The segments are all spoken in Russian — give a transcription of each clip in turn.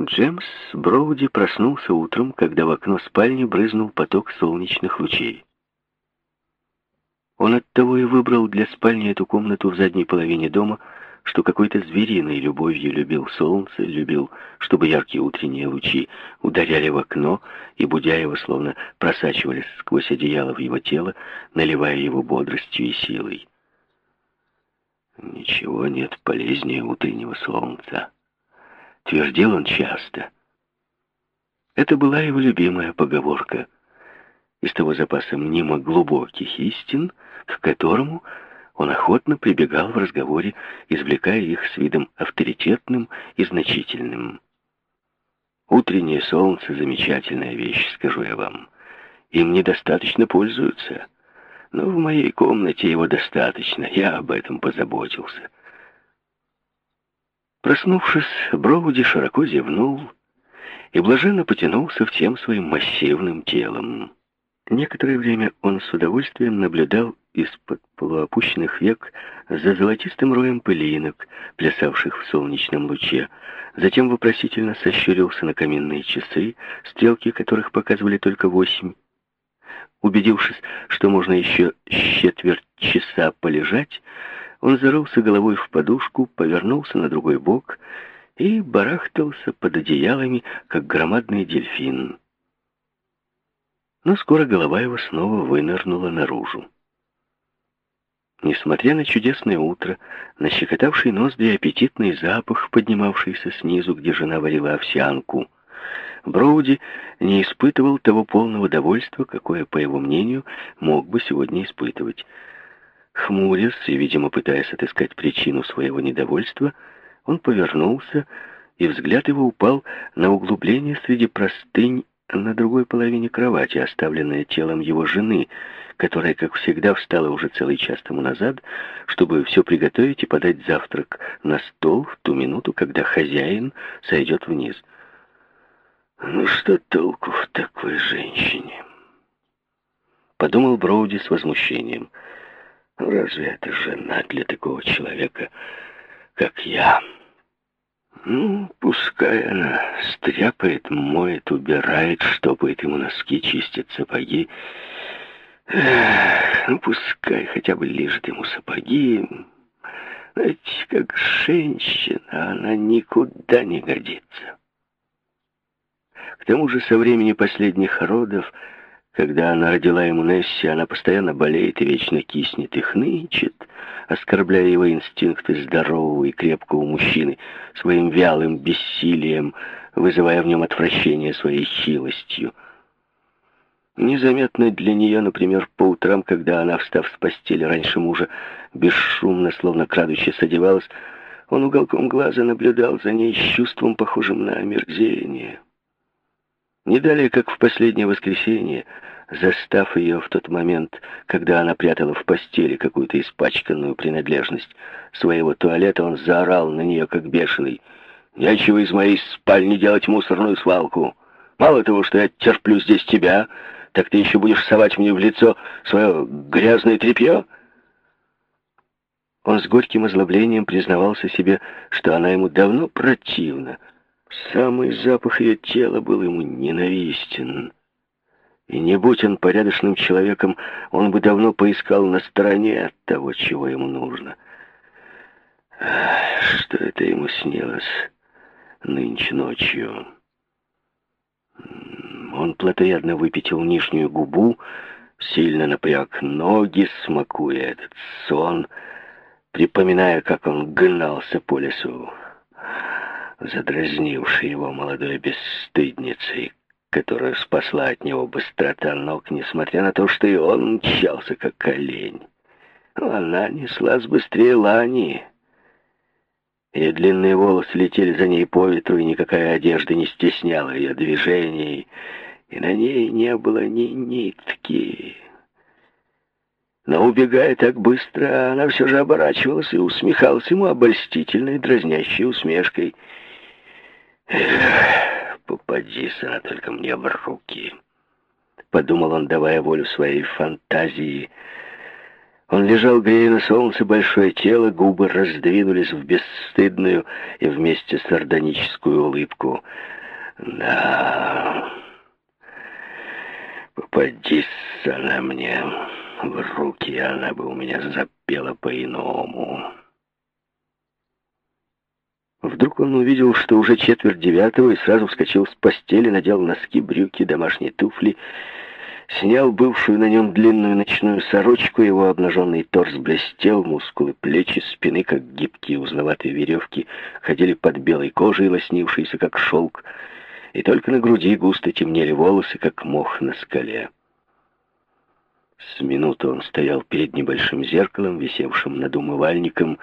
Джемс Броуди проснулся утром, когда в окно спальни брызнул поток солнечных лучей. Он оттого и выбрал для спальни эту комнату в задней половине дома, что какой-то звериной любовью любил солнце, любил, чтобы яркие утренние лучи ударяли в окно и, будя его, словно просачивались сквозь одеяло в его тело, наливая его бодростью и силой. Ничего нет полезнее утреннего солнца. Твердил он часто. Это была его любимая поговорка из того запаса мнимо глубоких истин, к которому он охотно прибегал в разговоре, извлекая их с видом авторитетным и значительным. Утреннее солнце — замечательная вещь, скажу я вам. Им недостаточно пользуются. Но в моей комнате его достаточно, я об этом позаботился. Проснувшись, Броуди широко зевнул и блаженно потянулся всем своим массивным телом. Некоторое время он с удовольствием наблюдал из-под полуопущенных век за золотистым роем пылинок, плясавших в солнечном луче. Затем вопросительно сощурился на каменные часы, стрелки которых показывали только восемь. Убедившись, что можно еще четверть часа полежать, он зарылся головой в подушку, повернулся на другой бок и барахтался под одеялами, как громадный дельфин. Но скоро голова его снова вынырнула наружу. Несмотря на чудесное утро, на щекотавший ноздри аппетитный запах, поднимавшийся снизу, где жена варила овсянку, Броуди не испытывал того полного довольства, какое, по его мнению, мог бы сегодня испытывать. Хмурясь и, видимо, пытаясь отыскать причину своего недовольства, он повернулся, и взгляд его упал на углубление среди простынь на другой половине кровати, оставленное телом его жены, которая, как всегда, встала уже целый час тому назад, чтобы все приготовить и подать завтрак на стол в ту минуту, когда хозяин сойдет вниз. «Ну что толку в такой женщине?» Подумал Броуди с возмущением – Разве это жена для такого человека, как я? Ну, пускай она стряпает, моет, убирает, штопает ему носки, чистит сапоги. Эх, ну, пускай хотя бы лежит ему сапоги. Ведь как женщина она никуда не годится. К тому же со времени последних родов когда она родила ему Несси, она постоянно болеет и вечно киснет и хнычет, оскорбляя его инстинкты здорового и крепкого мужчины своим вялым бессилием, вызывая в нем отвращение своей хилостью. Незаметно для нее, например, по утрам, когда она, встав с постели раньше мужа, бесшумно, словно крадучись, одевалась, он уголком глаза наблюдал за ней с чувством, похожим на омерзение. Не далее, как в последнее воскресенье, застав ее в тот момент, когда она прятала в постели какую-то испачканную принадлежность своего туалета, он заорал на нее, как бешеный. «Нечего из моей спальни делать мусорную свалку. Мало того, что я терплю здесь тебя, так ты еще будешь совать мне в лицо свое грязное тряпье?» Он с горьким озлоблением признавался себе, что она ему давно противна, Самый запах ее тела был ему ненавистен. И не будь он порядочным человеком, он бы давно поискал на стороне от того, чего ему нужно. Что это ему снилось нынче ночью? Он плотоядно выпятил нижнюю губу, сильно напряг ноги, смакуя этот сон, припоминая, как он гнался по лесу задразнивший его молодой бесстыдницей, которая спасла от него быстрота ног, несмотря на то, что и он мчался, как олень. Но она неслась быстрее Лани. Ее длинные волосы летели за ней по ветру, и никакая одежда не стесняла ее движений, и на ней не было ни нитки. Но убегая так быстро, она все же оборачивалась и усмехалась ему обольстительной, дразнящей усмешкой — Эх, попадись она только мне в руки. Подумал он, давая волю своей фантазии. Он лежал, грея на солнце большое тело, губы раздвинулись в бесстыдную и вместе сардоническую улыбку. «Да, попадись она мне в руки, она бы у меня запела по-иному». Вдруг он увидел, что уже четверть девятого, и сразу вскочил с постели, надел носки, брюки, домашние туфли Снял бывшую на нем длинную ночную сорочку, его обнаженный торс блестел, мускулы плечи, спины, как гибкие узловатые веревки, ходили под белой кожей, лоснившейся, как шелк, и только на груди густо темнели волосы, как мох на скале. С минуты он стоял перед небольшим зеркалом, висевшим над умывальником,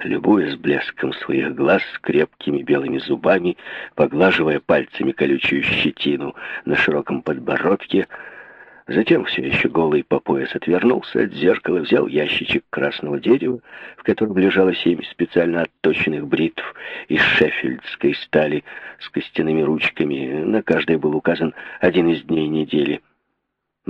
любуясь блеском своих глаз с крепкими белыми зубами, поглаживая пальцами колючую щетину на широком подбородке — Затем, все еще голый по пояс, отвернулся от зеркала, взял ящичек красного дерева, в котором лежало семь специально отточенных бритв из шеффельдской стали с костяными ручками. На каждой был указан один из дней недели.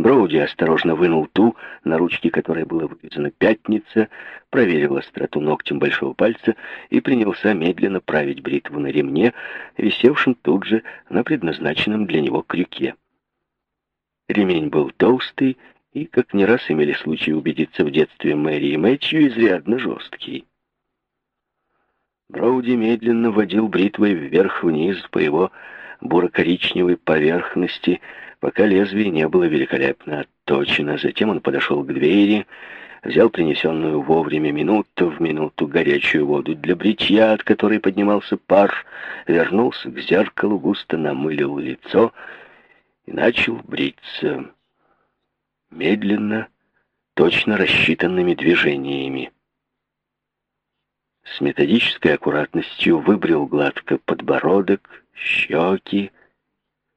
Броуди осторожно вынул ту, на ручке которой было вырезано «Пятница», проверил остроту ногтем большого пальца и принялся медленно править бритву на ремне, висевшем тут же на предназначенном для него крюке. Ремень был толстый и, как не раз имели случай убедиться в детстве Мэри и Мэтью, изрядно жесткий. Броуди медленно водил бритвой вверх-вниз по его буро-коричневой поверхности, пока лезвие не было великолепно отточено. Затем он подошел к двери, взял принесенную вовремя минуту в минуту горячую воду для бритья, от которой поднимался пар, вернулся к зеркалу, густо намылил лицо и начал бриться. Медленно, точно рассчитанными движениями. С методической аккуратностью выбрил гладко подбородок, щеки,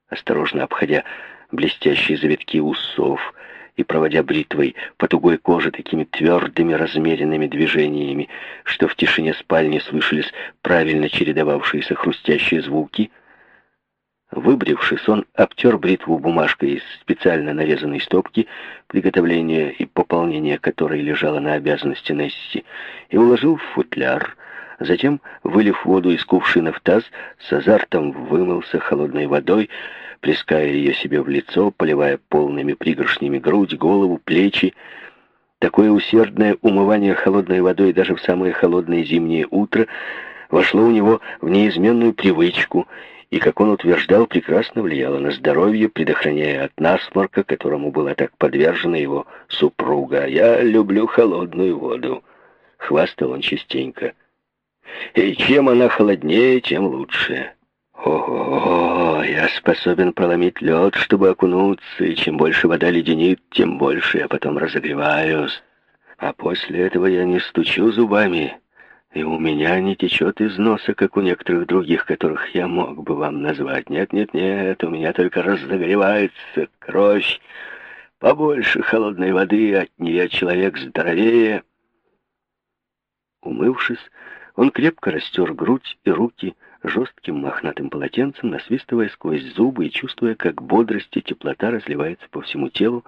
осторожно обходя блестящие завитки усов и проводя бритвой по тугой коже такими твердыми размеренными движениями, что в тишине спальни слышались правильно чередовавшиеся хрустящие звуки — Выбрившись, он обтер бритву бумажкой из специально нарезанной стопки, приготовление и пополнение которой лежало на обязанности Несси, и уложил в футляр. Затем, вылив воду из кувшина в таз, с азартом вымылся холодной водой, плеская ее себе в лицо, поливая полными пригоршнями грудь, голову, плечи. Такое усердное умывание холодной водой даже в самое холодное зимнее утро вошло у него в неизменную привычку — и, как он утверждал, прекрасно влияло на здоровье, предохраняя от насморка, которому была так подвержена его супруга. «Я люблю холодную воду», — хвастал он частенько. «И чем она холоднее, тем лучше». «Ого, я способен проломить лед, чтобы окунуться, и чем больше вода леденит, тем больше я потом разогреваюсь. А после этого я не стучу зубами, и у меня не течет из носа, как у некоторых других, которых я мог бы вам назвать. Нет, нет, нет, у меня только разогревается кровь. Побольше холодной воды, от нее человек здоровее. Умывшись, он крепко растер грудь и руки жестким мохнатым полотенцем, насвистывая сквозь зубы и чувствуя, как бодрость и теплота разливается по всему телу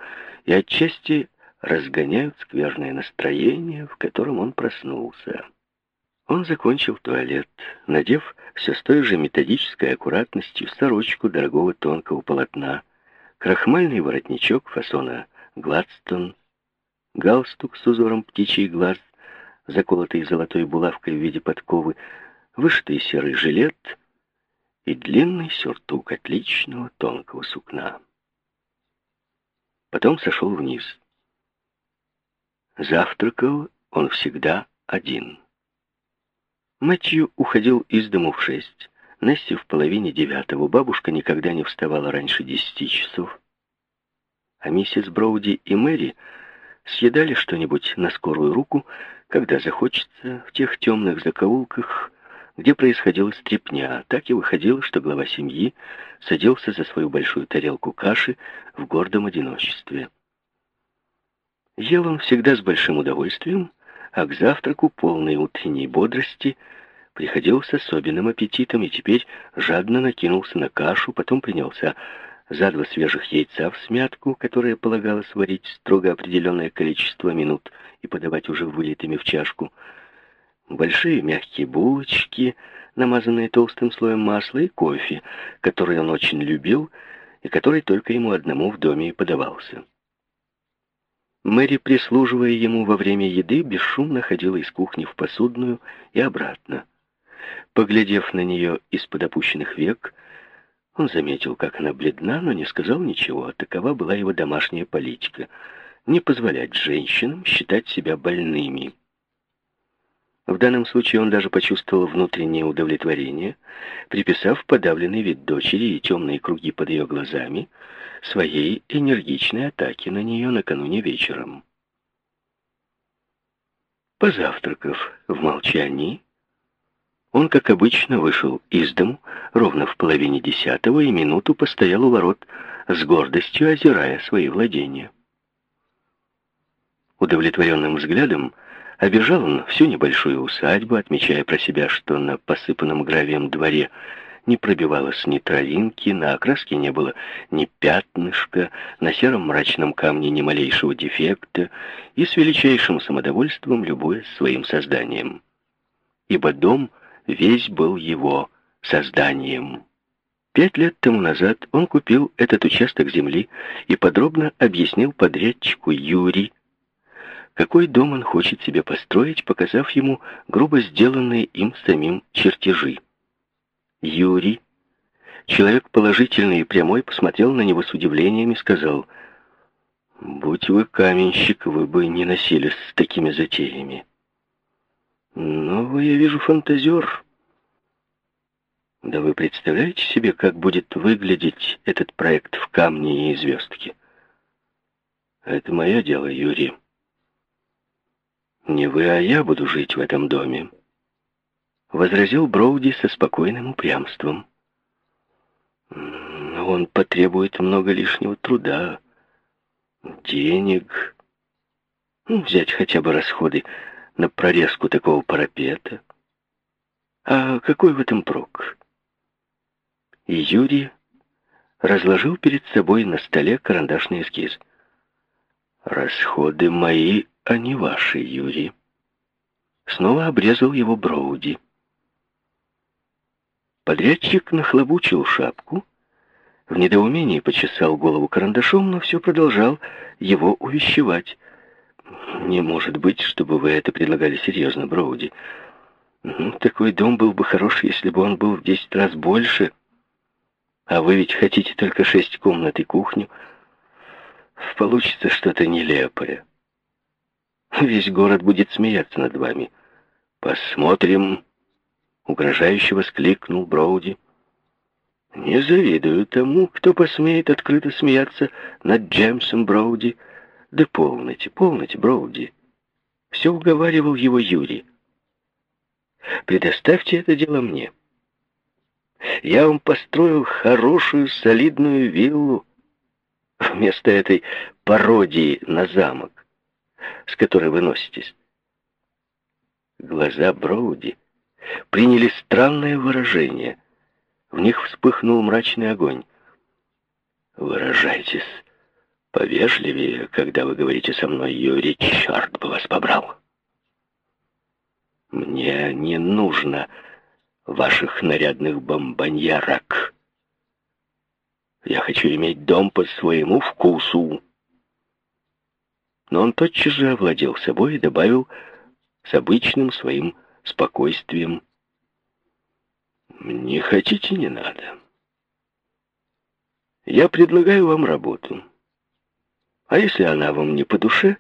и отчасти разгоняют скверное настроение, в котором он проснулся. Он закончил туалет, надев все с той же методической аккуратностью сорочку дорогого тонкого полотна, крахмальный воротничок фасона Гладстон, галстук с узором птичий глаз, заколотый золотой булавкой в виде подковы, вышитый серый жилет и длинный сюртук отличного тонкого сукна. Потом сошел вниз. Завтракал он всегда один. Мэтью уходил из дому в шесть. Несси в половине девятого. Бабушка никогда не вставала раньше десяти часов. А миссис Броуди и Мэри съедали что-нибудь на скорую руку, когда захочется, в тех темных закоулках, где происходила стрепня. Так и выходило, что глава семьи садился за свою большую тарелку каши в гордом одиночестве. Ел он всегда с большим удовольствием, а к завтраку, полной утренней бодрости, приходил с особенным аппетитом и теперь жадно накинулся на кашу, потом принялся за два свежих яйца в смятку, которое полагалось варить строго определенное количество минут и подавать уже вылитыми в чашку, большие мягкие булочки, намазанные толстым слоем масла, и кофе, который он очень любил и который только ему одному в доме и подавался. Мэри, прислуживая ему во время еды, бесшумно ходила из кухни в посудную и обратно. Поглядев на нее из-под опущенных век, он заметил, как она бледна, но не сказал ничего. Такова была его домашняя политика — не позволять женщинам считать себя больными. В данном случае он даже почувствовал внутреннее удовлетворение, приписав подавленный вид дочери и темные круги под ее глазами своей энергичной атаке на нее накануне вечером. Позавтракав в молчании, он, как обычно, вышел из дому ровно в половине десятого и минуту постоял у ворот, с гордостью озирая свои владения. Удовлетворенным взглядом обежал он всю небольшую усадьбу, отмечая про себя, что на посыпанном гравием дворе не пробивалось ни травинки, на окраске не было ни пятнышка, на сером мрачном камне ни малейшего дефекта, и с величайшим самодовольством любуясь своим созданием. Ибо дом — весь был его созданием. Пять лет тому назад он купил этот участок земли и подробно объяснил подрядчику Юрий, какой дом он хочет себе построить, показав ему грубо сделанные им самим чертежи. Юрий, человек положительный и прямой, посмотрел на него с удивлением и сказал, «Будь вы каменщик, вы бы не носились с такими затеями». Но вы, я вижу, фантазер. Да вы представляете себе, как будет выглядеть этот проект в камне и звездке? Это мое дело, Юрий. Не вы, а я буду жить в этом доме. Возразил Броуди со спокойным упрямством. Но он потребует много лишнего труда, денег. Ну, взять хотя бы расходы на прорезку такого парапета. А какой в этом прок? И Юрий разложил перед собой на столе карандашный эскиз. «Расходы мои, а не ваши, Юрий». Снова обрезал его Броуди. Подрядчик нахлобучил шапку, в недоумении почесал голову карандашом, но все продолжал его увещевать. Не может быть, чтобы вы это предлагали серьезно, Броуди. Ну, такой дом был бы хорош, если бы он был в десять раз больше. А вы ведь хотите только шесть комнат и кухню. Получится что-то нелепое. Весь город будет смеяться над вами. Посмотрим, угрожающе воскликнул Броуди. Не завидую тому, кто посмеет открыто смеяться над Джеймсом Броуди, — да полноте, полноте, Броуди. Все уговаривал его Юрий. Предоставьте это дело мне. Я вам построил хорошую, солидную виллу вместо этой пародии на замок, с которой вы носитесь. Глаза Броуди приняли странное выражение. В них вспыхнул мрачный огонь. «Выражайтесь Повежливее, когда вы говорите со мной, Юрий, черт бы вас побрал. Мне не нужно ваших нарядных бомбоньерок. Я хочу иметь дом по своему вкусу. Но он тотчас же овладел собой и добавил с обычным своим спокойствием. «Не хотите, не надо. Я предлагаю вам работу». А если она вам не по душе,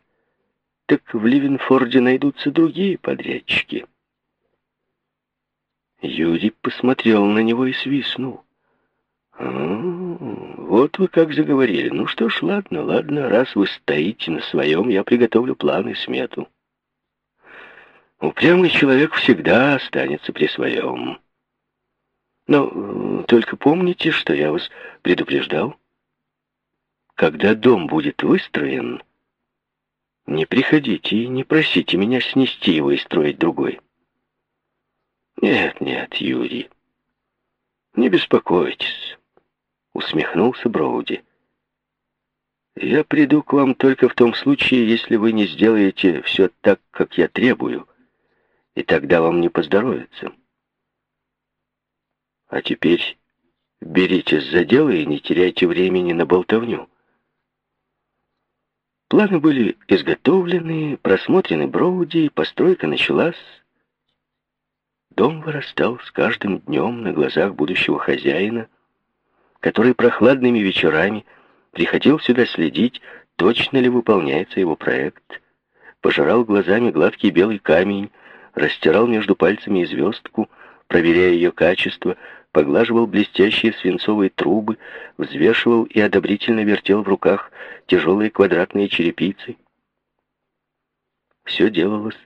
так в Ливенфорде найдутся другие подрядчики. Юрий посмотрел на него и свистнул. «А, вот вы как заговорили. Ну что ж, ладно, ладно, раз вы стоите на своем, я приготовлю план и смету. Упрямый человек всегда останется при своем. Но э, только помните, что я вас предупреждал. Когда дом будет выстроен, не приходите и не просите меня снести его и строить другой. Нет, нет, Юрий, не беспокойтесь. Усмехнулся Броуди. «Я приду к вам только в том случае, если вы не сделаете все так, как я требую, и тогда вам не поздоровится. А теперь беритесь за дело и не теряйте времени на болтовню». Планы были изготовлены, просмотрены Броуди, постройка началась. Дом вырастал с каждым днем на глазах будущего хозяина, который прохладными вечерами приходил сюда следить, точно ли выполняется его проект, пожирал глазами гладкий белый камень, растирал между пальцами звездку, проверяя ее качество, поглаживал блестящие свинцовые трубы, взвешивал и одобрительно вертел в руках тяжелые квадратные черепицы. Все делалось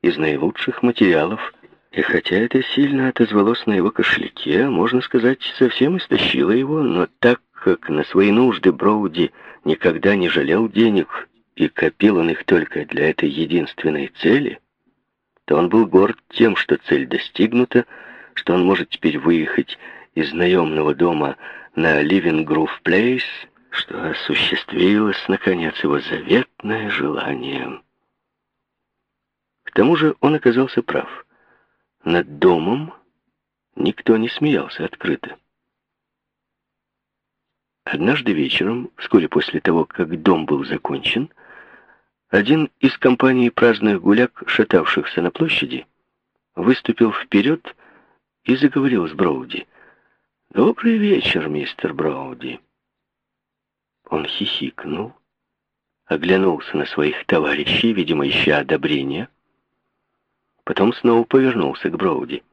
из наилучших материалов, и хотя это сильно отозвалось на его кошельке, можно сказать, совсем истощило его, но так как на свои нужды Броуди никогда не жалел денег и копил он их только для этой единственной цели, то он был горд тем, что цель достигнута, что он может теперь выехать из наемного дома на Ливингрув Плейс, что осуществилось, наконец, его заветное желание. К тому же он оказался прав. Над домом никто не смеялся открыто. Однажды вечером, вскоре после того, как дом был закончен, один из компаний праздных гуляк, шатавшихся на площади, выступил вперед и заговорил с Броуди. «Добрый вечер, мистер Броуди». Он хихикнул, оглянулся на своих товарищей, видимо, ища одобрения, потом снова повернулся к Броуди.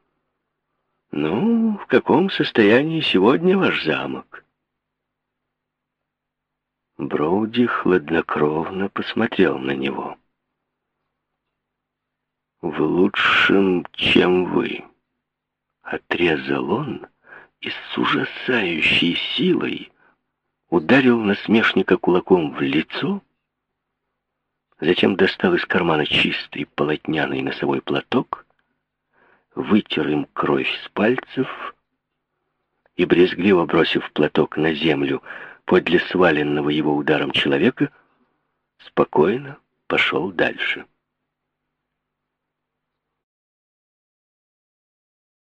«Ну, в каком состоянии сегодня ваш замок?» Броуди хладнокровно посмотрел на него. «В лучшем, чем вы», Отрезал он и с ужасающей силой ударил насмешника кулаком в лицо, затем достал из кармана чистый полотняный носовой платок, вытер им кровь с пальцев и, брезгливо бросив платок на землю подле сваленного его ударом человека, спокойно пошел дальше.